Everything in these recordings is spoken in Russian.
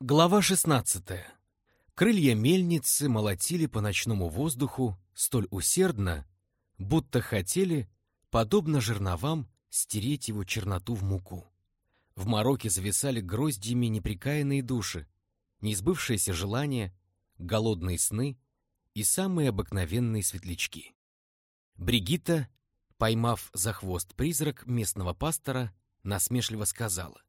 Глава 16. Крылья мельницы молотили по ночному воздуху столь усердно, будто хотели, подобно жерновам, стереть его черноту в муку. В мороке зависали гроздьями неприкаянные души, неизбывшиеся желания, голодные сны и самые обыкновенные светлячки. Бригитта, поймав за хвост призрак местного пастора, насмешливо сказала.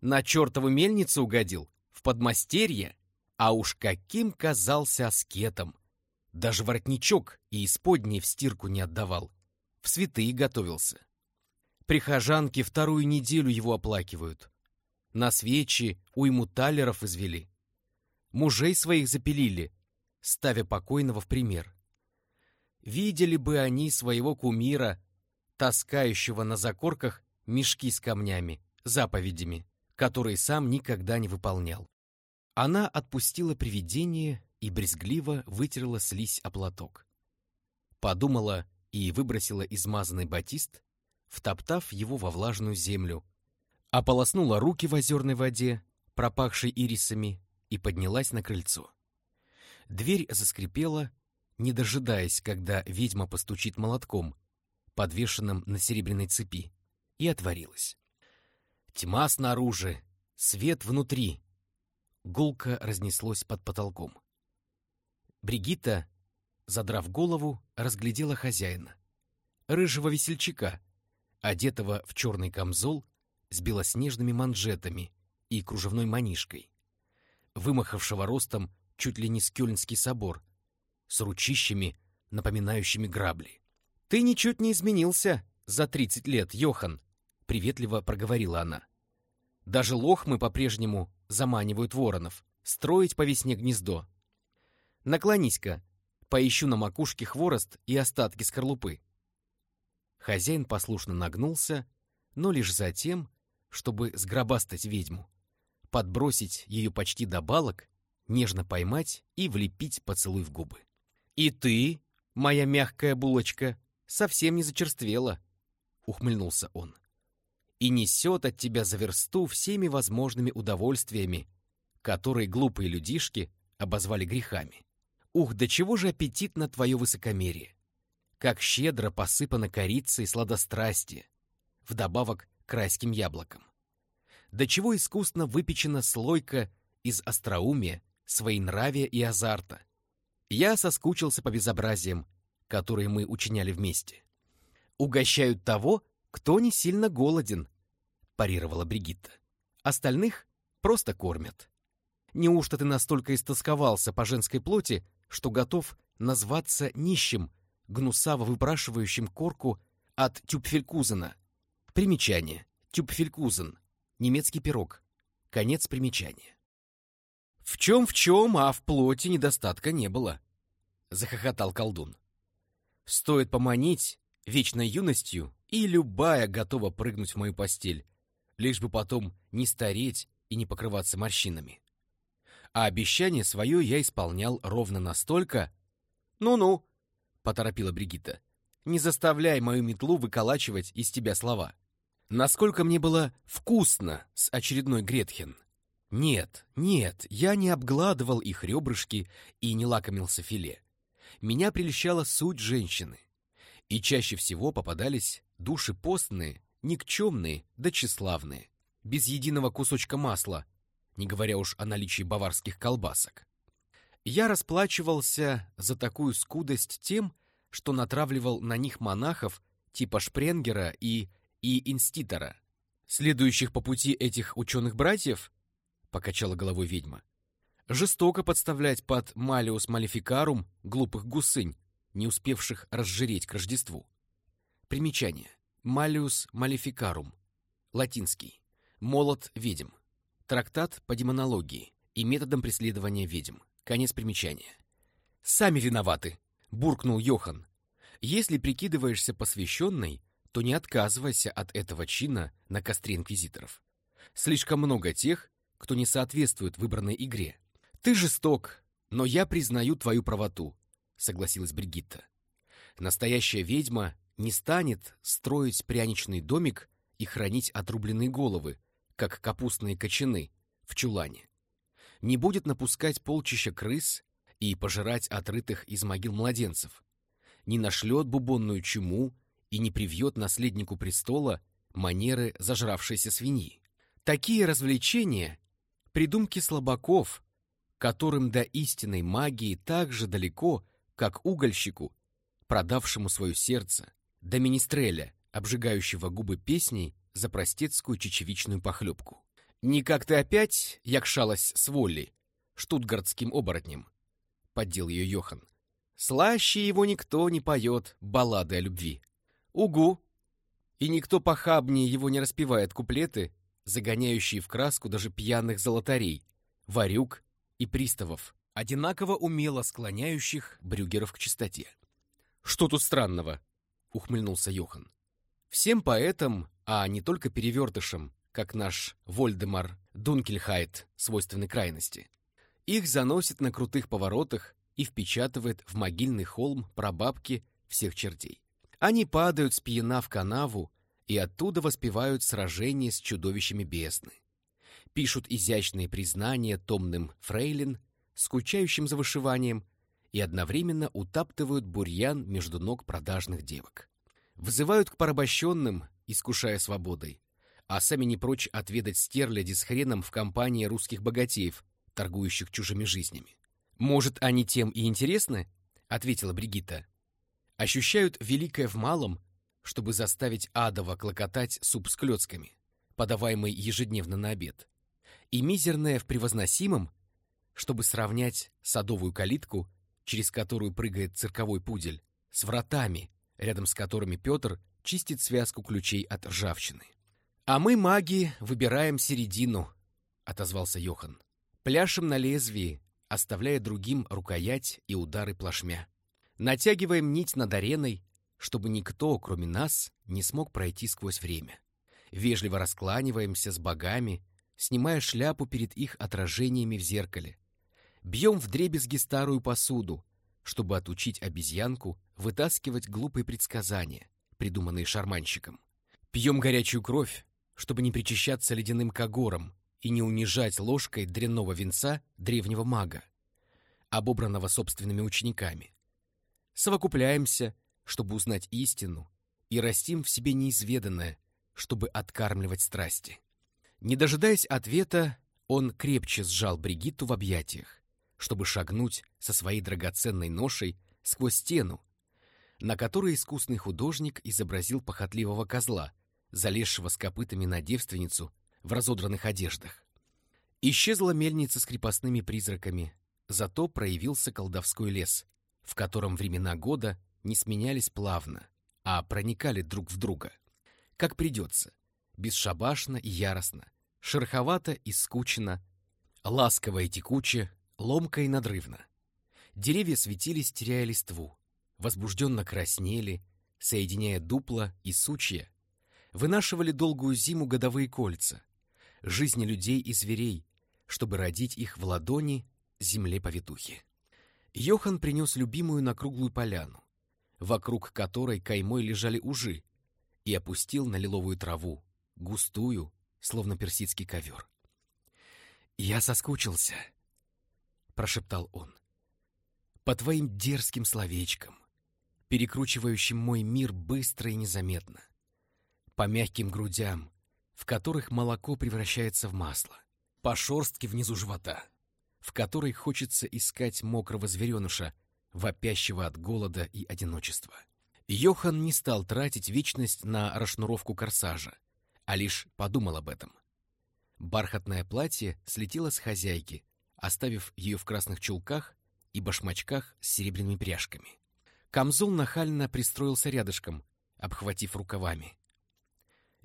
«На чертову мельницу угодил, в подмастерье, а уж каким казался аскетом! Даже воротничок и исподней в стирку не отдавал, в святые готовился. Прихожанки вторую неделю его оплакивают. На свечи уйму талеров извели. Мужей своих запилили, ставя покойного в пример. Видели бы они своего кумира, таскающего на закорках мешки с камнями, заповедями, которые сам никогда не выполнял. Она отпустила привидение и брезгливо вытерла слизь о платок. Подумала и выбросила измазанный батист, втоптав его во влажную землю, ополоснула руки в озерной воде, пропахшей ирисами, и поднялась на крыльцо. Дверь заскрипела, не дожидаясь, когда ведьма постучит молотком, подвешенным на серебряной цепи, и отворилась. Тьма снаружи, свет внутри. Гулко разнеслось под потолком. Бригитта, задрав голову, разглядела хозяина. Рыжего весельчака, одетого в черный камзол с белоснежными манжетами и кружевной манишкой, вымахавшего ростом чуть ли не с Кёльнский собор, с ручищами, напоминающими грабли. «Ты ничуть не изменился за тридцать лет, Йохан!» — приветливо проговорила она. «Даже лохмы по-прежнему заманивают воронов, строить по весне гнездо. Наклонись-ка, поищу на макушке хворост и остатки скорлупы». Хозяин послушно нагнулся, но лишь за тем, чтобы сгробастать ведьму, подбросить ее почти до балок, нежно поймать и влепить поцелуй в губы. «И ты, моя мягкая булочка, совсем не зачерствела», — ухмыльнулся он. «И несет от тебя за версту всеми возможными удовольствиями, которые глупые людишки обозвали грехами. Ух, до чего же аппетитно твое высокомерие! Как щедро посыпано корицей сладострастие, вдобавок к райским яблокам. До чего искусно выпечена слойка из остроумия, своенравия и азарта, я соскучился по безобразиям, которые мы учиняли вместе. «Угощают того, кто не сильно голоден», — парировала Бригитта. «Остальных просто кормят. Неужто ты настолько истосковался по женской плоти, что готов назваться нищим, гнусаво выпрашивающим корку от тюпфелькузена? Примечание. Тюпфелькузен. Немецкий пирог. Конец примечания. В чем-в чем, а в плоти недостатка не было, — захохотал колдун. Стоит поманить вечной юностью, и любая готова прыгнуть в мою постель, лишь бы потом не стареть и не покрываться морщинами. А обещание свое я исполнял ровно настолько... «Ну-ну», — поторопила Бригитта, — «не заставляй мою метлу выколачивать из тебя слова. Насколько мне было вкусно с очередной Гретхен». Нет, нет, я не обгладывал их ребрышки и не лакомился филе. Меня прельщала суть женщины. И чаще всего попадались души постные, никчемные да тщеславные, без единого кусочка масла, не говоря уж о наличии баварских колбасок. Я расплачивался за такую скудость тем, что натравливал на них монахов типа Шпренгера и и Инститора, следующих по пути этих ученых-братьев, — покачала головой ведьма. «Жестоко подставлять под Малиус Малификарум глупых гусынь, не успевших разжиреть к Рождеству». Примечание. Малиус Малификарум. Латинский. Молот ведьм. Трактат по демонологии и методам преследования ведьм. Конец примечания. «Сами виноваты!» — буркнул Йохан. «Если прикидываешься посвященной, то не отказывайся от этого чина на костре инквизиторов. Слишком много тех, кто не соответствует выбранной игре. Ты жесток, но я признаю твою правоту, согласилась Бригитта. Настоящая ведьма не станет строить пряничный домик и хранить отрубленные головы, как капустные кочаны в чулане. не будет напускать полчища крыс и пожирать отрытых из могил младенцев, не нашлет бубонную чуму и не привьет наследнику престола манеры зажравшейся свиньи. Такие развлечения — придумки слабаков, которым до истинной магии так же далеко, как угольщику, продавшему свое сердце, до министреля, обжигающего губы песней за простецкую чечевичную похлебку. «Не как ты опять якшалась с Волли, штутгартским оборотнем», — поддел ее Йохан. «Слаще его никто не поет баллады о любви». «Угу!» И никто похабнее его не распевает куплеты, загоняющие в краску даже пьяных золотарей, варюк и приставов, одинаково умело склоняющих брюгеров к чистоте. «Что тут странного?» — ухмыльнулся Йохан. «Всем поэтам, а не только перевертышам, как наш Вольдемар Дункельхайт свойственной крайности. Их заносит на крутых поворотах и впечатывает в могильный холм прабабки всех чертей. Они падают с пьяна в канаву и оттуда воспевают сражение с чудовищами бездны. Пишут изящные признания томным фрейлин, скучающим за вышиванием, и одновременно утаптывают бурьян между ног продажных девок. Вызывают к порабощенным, искушая свободой, а сами не прочь отведать стерляди с хреном в компании русских богатеев, торгующих чужими жизнями. «Может, они тем и интересны?» — ответила Бригитта. «Ощущают великое в малом, чтобы заставить адово клокотать суп с клетками, подаваемый ежедневно на обед, и мизерное в превозносимом, чтобы сравнять садовую калитку, через которую прыгает цирковой пудель, с вратами, рядом с которыми Петр чистит связку ключей от ржавчины. «А мы, маги, выбираем середину», — отозвался Йохан. «Пляшем на лезвии, оставляя другим рукоять и удары плашмя. Натягиваем нить над ареной, чтобы никто, кроме нас, не смог пройти сквозь время. Вежливо раскланиваемся с богами, снимая шляпу перед их отражениями в зеркале. Бьем в дребезги старую посуду, чтобы отучить обезьянку вытаскивать глупые предсказания, придуманные шарманщиком. Пьем горячую кровь, чтобы не причащаться ледяным когором и не унижать ложкой дрянного венца древнего мага, обобранного собственными учениками. Совокупляемся, чтобы узнать истину, и растим в себе неизведанное, чтобы откармливать страсти. Не дожидаясь ответа, он крепче сжал Бригитту в объятиях, чтобы шагнуть со своей драгоценной ношей сквозь стену, на которой искусный художник изобразил похотливого козла, залезшего с копытами на девственницу в разодранных одеждах. Исчезла мельница с крепостными призраками, зато проявился колдовской лес, в котором времена года не сменялись плавно, а проникали друг в друга. Как придется, бесшабашно и яростно, шероховато и скучно, ласково и текуче, ломко и надрывно. Деревья светились, теряя листву, возбужденно краснели, соединяя дупла и сучья вынашивали долгую зиму годовые кольца, жизни людей и зверей, чтобы родить их в ладони земле повитухи. Йохан принес любимую на круглую поляну, вокруг которой каймой лежали ужи, и опустил на лиловую траву, густую, словно персидский ковер. «Я соскучился», — прошептал он, — «по твоим дерзким словечкам, перекручивающим мой мир быстро и незаметно по мягким грудям, в которых молоко превращается в масло, по шорстке внизу живота, в которой хочется искать мокрого звереныша, вопящего от голода и одиночества. Йохан не стал тратить вечность на расшнуровку корсажа, а лишь подумал об этом. Бархатное платье слетело с хозяйки, оставив ее в красных чулках и башмачках с серебряными пряжками. Камзол нахально пристроился рядышком, обхватив рукавами.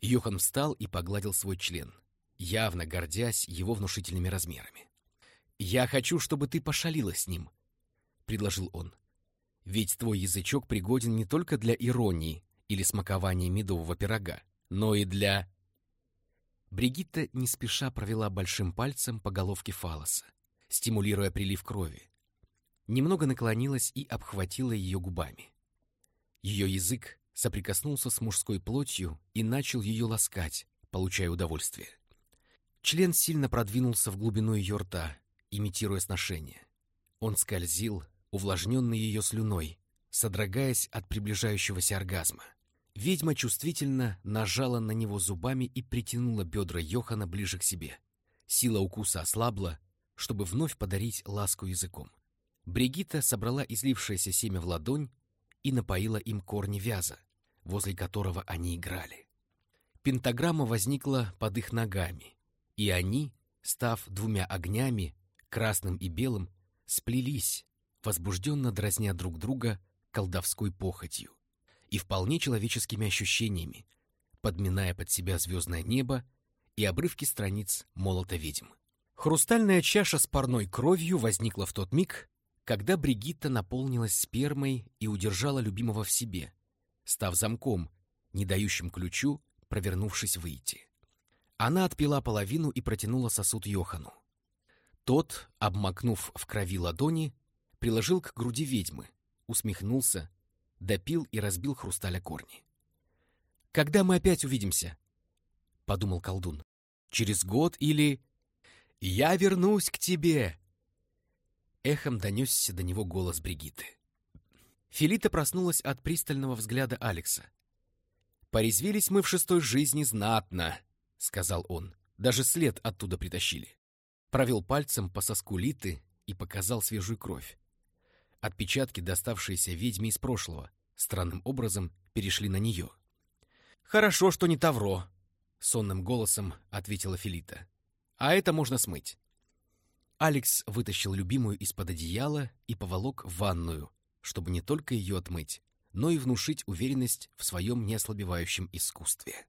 Йохан встал и погладил свой член, явно гордясь его внушительными размерами. «Я хочу, чтобы ты пошалила с ним», — предложил он. «Ведь твой язычок пригоден не только для иронии или смакования медового пирога, но и для...» Бригитта не спеша провела большим пальцем по головке фалоса, стимулируя прилив крови. Немного наклонилась и обхватила ее губами. Ее язык соприкоснулся с мужской плотью и начал ее ласкать, получая удовольствие. Член сильно продвинулся в глубину ее рта, имитируя сношение. Он скользил, увлажненный ее слюной, содрогаясь от приближающегося оргазма. Ведьма чувствительно нажала на него зубами и притянула бедра Йохана ближе к себе. Сила укуса ослабла, чтобы вновь подарить ласку языком. Бригитта собрала излившееся семя в ладонь и напоила им корни вяза, возле которого они играли. Пентаграмма возникла под их ногами, и они, став двумя огнями, красным и белым, сплелись, возбужденно дразня друг друга колдовской похотью и вполне человеческими ощущениями, подминая под себя звездное небо и обрывки страниц молота ведьм. Хрустальная чаша с парной кровью возникла в тот миг, когда Бригитта наполнилась спермой и удержала любимого в себе, став замком, не дающим ключу, провернувшись выйти. Она отпила половину и протянула сосуд Йохану. Тот, обмакнув в крови ладони, приложил к груди ведьмы, усмехнулся, допил и разбил хрусталя корни. «Когда мы опять увидимся?» — подумал колдун. «Через год или...» «Я вернусь к тебе!» Эхом донесся до него голос Бригиты. Филита проснулась от пристального взгляда Алекса. «Порезвились мы в шестой жизни знатно», — сказал он. «Даже след оттуда притащили». Провел пальцем по соску Литы и показал свежую кровь. Отпечатки, доставшиеся ведьме из прошлого, странным образом перешли на нее. «Хорошо, что не Тавро», — сонным голосом ответила Филита. «А это можно смыть». Алекс вытащил любимую из-под одеяла и поволок в ванную, чтобы не только ее отмыть, но и внушить уверенность в своем неослабевающем искусстве.